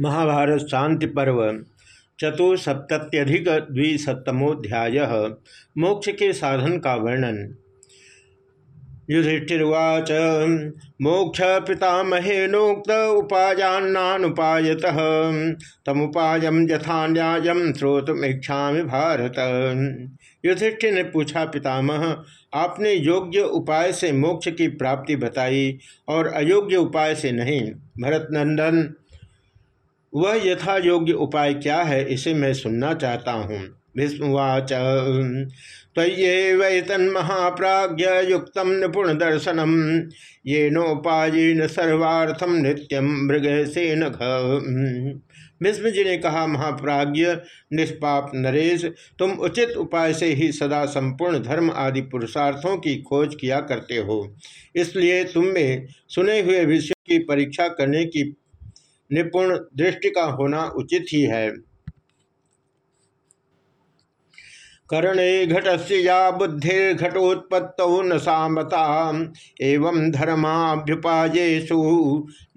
महाभारत शांति पर्व चतुसप्तत्यधिक द्विशतमोध्याय मोक्ष के साधन का वर्णन। युधिष्ठिर्वाच मोक्ष पितामहेनोक्त उपायान्नानुपायत, तमुपाय यथा न्याय भारत। युधिष्ठिर ने पूछा, पितामह, आपने योग्य उपाय से मोक्ष की प्राप्ति बताई और अयोग्य उपाय से नहीं। भरतनंदन वह यथा योग्य उपाय क्या है, इसे मैं सुनना चाहता हूँ। भीष्मवाच तये वै तन्महाप्राज्य युक्त निपुण दर्शनम ये नोपायन सर्वार्थम नित्यम मृग से भीष्म जी ने कहा महाप्राज्य निष्पाप नरेश, तुम उचित उपाय से ही सदा संपूर्ण धर्म आदि पुरुषार्थों की खोज किया करते हो। इसलिए तुम में सुने हुए विषयों की परीक्षा करने की निपुण दृष्टि का होना उचित ही है। कर्णे घट से या बुद्धिर्घटोत्पत्त न सामता, एवं धर्माभ्युपायेशु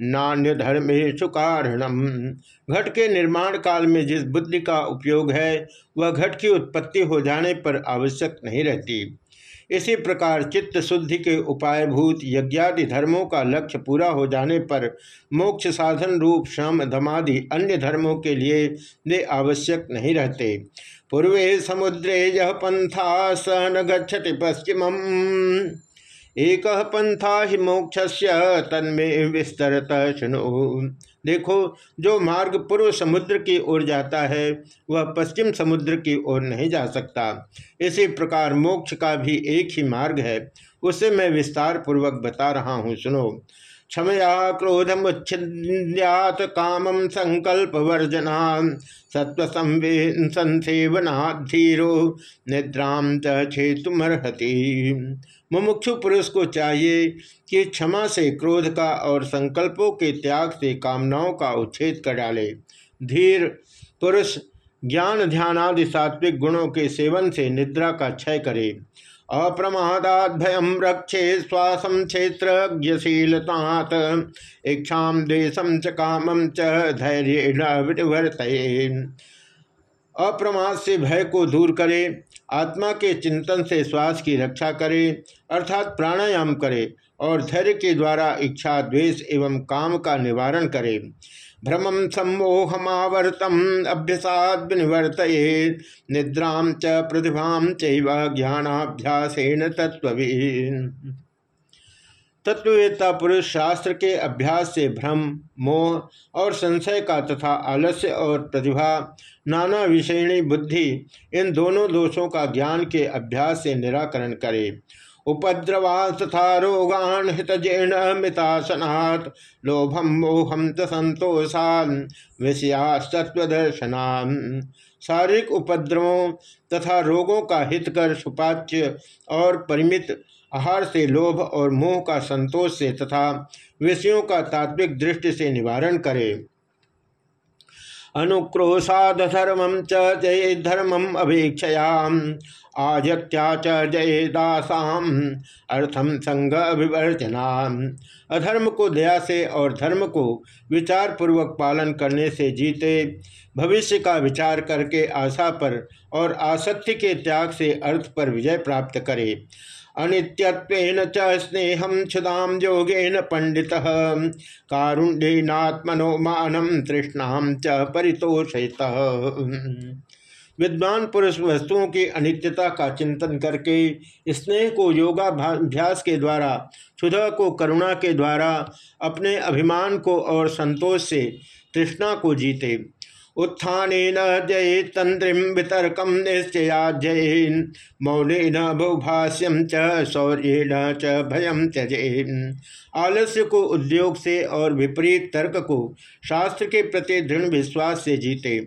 नान्य धर्मेशु कारणम। घट के निर्माण काल में जिस बुद्धि का उपयोग है, वह घट की उत्पत्ति हो जाने पर आवश्यक नहीं रहती। इसी प्रकार चित्त शुद्धि के उपायभूत यज्ञादि धर्मों का लक्ष्य पूरा हो जाने पर मोक्ष साधन रूप श्रम धमादि अन्य धर्मों के लिए वे आवश्यक नहीं रहते। पूर्वे समुद्रे यह पंथा स न गति पश्चिम एक पंथा ही मोक्ष तन्मे विस्तरत, शुणु। देखो, जो मार्ग पूर्व समुद्र की ओर जाता है, वह पश्चिम समुद्र की ओर नहीं जा सकता। इसी प्रकार मोक्ष का भी एक ही मार्ग है, उसे मैं विस्तार पूर्वक बता रहा हूँ, सुनो। क्षमया क्रोधमुच्छिद्यात कामम संकल्प वर्जना सत्व संसेवना धीरो निद्राम चेतुमर्हति। मुमुक्षु पुरुष को चाहिए कि क्षमा से क्रोध का और संकल्पों के त्याग से कामनाओं का उच्छेद कर डाले। धीर पुरुष, ज्ञान, ध्यान आदि सात्विक गुणों के सेवन से निद्रा का क्षय करे। अप्रमादात भयम रक्षे श्वासम क्षेत्रशीलतात इच्छा देशम च कामम च धैर्य अप्रमाद से भय को दूर करे, आत्मा के चिंतन से श्वास की रक्षा करे, अर्थात प्राणायाम करे और धैर्य के द्वारा इच्छा, द्वेष एवं काम का निवारण करे। भ्रमम सम्मोहमावर्तम अभ्यसाद निवर्त निद्रा च प्रतिभा ज्ञानाभ्यासेन तत्व तत्ववेत्ता पुरुष शास्त्र के अभ्यास से भ्रम, मोह और संशय का तथा आलस्य और प्रतिभा, नाना विषयणी बुद्धि, इन दोनों दोषों का ज्ञान के अभ्यास से निराकरण करे। उपद्रवा तथा रोगान हितजेण मितासनात् लोभम मोहम च संतोषान विषयास्तत्वदर्शनान शारीरिक उपद्रवों तथा रोगों का हित कर सुपाच्य और परिमित आहार से लोभ और मोह का संतोष से तथा विषयों का तात्विक दृष्टि से निवारण करे। अनुक्रोशाद धर्मम च जय धर्मम अभीक्षयाम आजत्या च जय दासाम अर्थम संग अभिवर्जना अधर्म को दया से और धर्म को विचार पूर्वक पालन करने से जीते, भविष्य का विचार करके आशा पर और आसक्ति के त्याग से अर्थ पर विजय प्राप्त करे। अनित्यत्वेन च स्नेहम योगेन पंडित कारुण्यनात्मनो मानम तृष्णाम च परितोषित। विद्वान पुरुष वस्तुओं की अनित्यता का चिंतन करके स्नेह को योगाभ्यास के द्वारा, क्षुधा को करुणा के द्वारा, अपने अभिमान को और संतोष से तृष्णा को जीते। उत्थान जय तंत्रिम वितर्कम निश्चया जय मौन बहुभाष्यम च शौर्य च भयम आलस्य को उद्योग से और विपरीत तर्क को शास्त्र के प्रति दृढ़ विश्वास से जीते।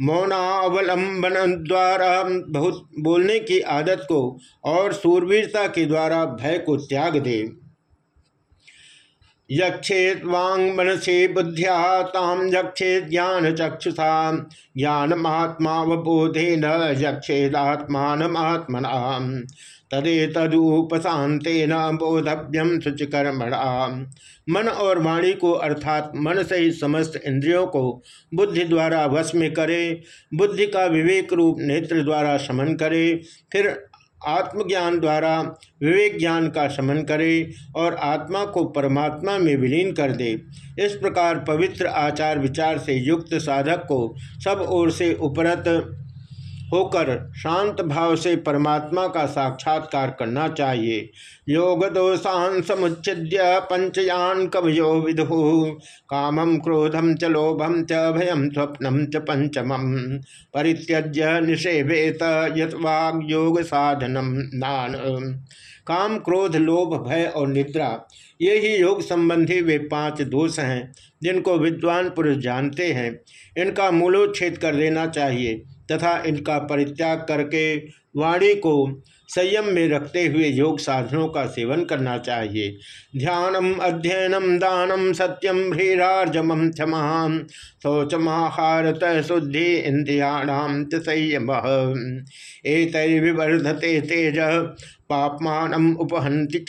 मौनावलंबन द्वारा बहुत बोलने की आदत को और सूरवीरता के द्वारा भय को त्याग दे। यक्षेत वांग मनसे बुद्धिया ताम यक्षेत ज्ञान चक्षुषा ज्ञान महात्मा वबोधे न यक्षेदात्मान महात्मना तदे तदुपशांतेन बोधव्यम शुचिकर्मणा मन और वाणी को अर्थात मन सहित समस्त इंद्रियों को बुद्धि द्वारा वश में करे, बुद्धि का विवेक रूप नेत्र द्वारा शमन करे, फिर आत्मज्ञान द्वारा विवेक ज्ञान का शमन करे और आत्मा को परमात्मा में विलीन कर दे। इस प्रकार पवित्र आचार विचार से युक्त साधक को सब ओर से उपरत होकर शांत भाव से परमात्मा का साक्षात्कार करना चाहिए। योग दोषान समुच्छिद्य पंचयान कवयो विदु। कामम क्रोधम च लोभम च भयम स्वप्नम च पंचमम परित्यज्य निषेवेत यथवाग योग साधनम नान। काम, क्रोध, लोभ, भय और निद्रा, ये ही योग संबंधी वे पाँच दोष हैं, जिनको विद्वान पुरुष जानते हैं। इनका मूलोच्छेद कर देना चाहिए। तथा इनका परित्याग करके वाणी को संयम में रखते हुए योग साधनों का सेवन करना चाहिए। ध्यानम, अध्ययनम, दानम, सत्यम भ्रीरार्जम क्षमा, शौचमाहारत, शुद्धि इंद्रियाणाम संयम। एतर्विवर्धते तेज, पापमान उपहंति च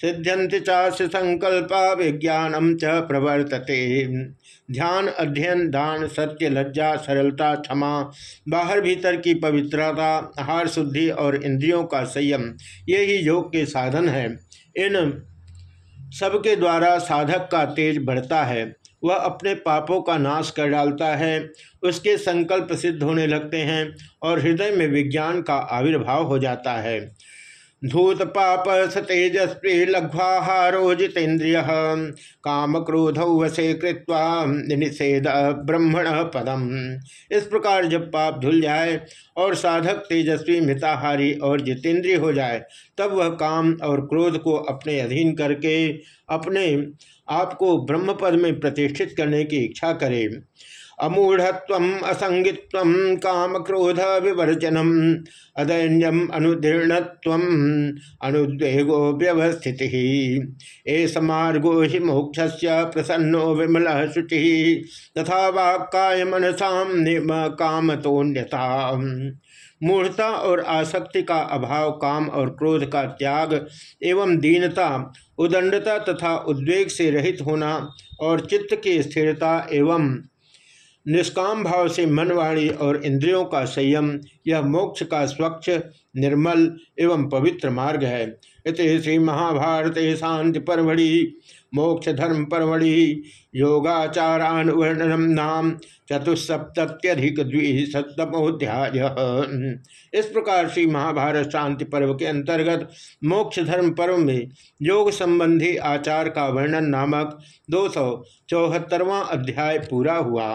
सिद्ध्यंति चाश संकल्पा विज्ञानम च प्रवर्तते। ध्यान, अध्ययन, दान, सत्य, लज्जा, सरलता, क्षमा, बाहर भीतर की पवित्रता, आहार शुद्धि और इंद्रियों का संयम, ये ही योग के साधन है। इन सबके द्वारा साधक का तेज बढ़ता है। वह अपने पापों का नाश कर डालता है, उसके संकल्प सिद्ध होने लगते हैं और हृदय में विज्ञान का आविर्भाव हो जाता है। धूत पाप सतेजस्वी लघ्वाहारो जितेन्द्रिय काम क्रोध वसे कृत्वा निषेध ब्रह्मण पदम। इस प्रकार जब पाप धुल जाए और साधक तेजस्वी, मिताहारी और जितेंद्रिय हो जाए, तब वह काम और क्रोध को अपने अधीन करके अपने आप को ब्रह्म पद में प्रतिष्ठित करने की इच्छा करे। अमूढ़त्व असंगित्व काम क्रोध विवर्जनम, अदैन्यम अनुदीर्णत्व अनुद्वेगो व्यवस्थित। एस मार्गो हि मोक्ष प्रसन्नो विमल शुचि। तथा वाक्काय मनसा निम कामतोन्यता मूढ़ता और आसक्ति का अभाव, काम और क्रोध का त्याग एवं दीनता, उदंडता तथा उद्वेग से रहित होना और चित्त की स्थिरता एवं निष्काम भाव से मनवाणी और इंद्रियों का संयम, यह मोक्ष का स्वच्छ, निर्मल एवं पवित्र मार्ग है। इत श्री महाभारत शांति परमढ़ि, मोक्ष धर्म परवड़ी योगाचारान योगाचारानुवर्णनम नाम चतुसप्त्यधिक द्विशतमोध्याय इस प्रकार श्री महाभारत शांति पर्व के अंतर्गत मोक्ष धर्म पर्व में योग संबंधी आचार का वर्णन नामक दो सौ अध्याय पूरा हुआ।